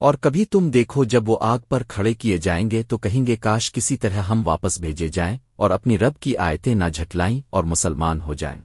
اور کبھی تم دیکھو جب وہ آگ پر کھڑے کیے جائیں گے تو کہیں گے، کاش کسی طرح ہم واپس بھیجے جائیں اور اپنی رب کی آیتیں نہ جھٹلائیں اور مسلمان ہو جائیں۔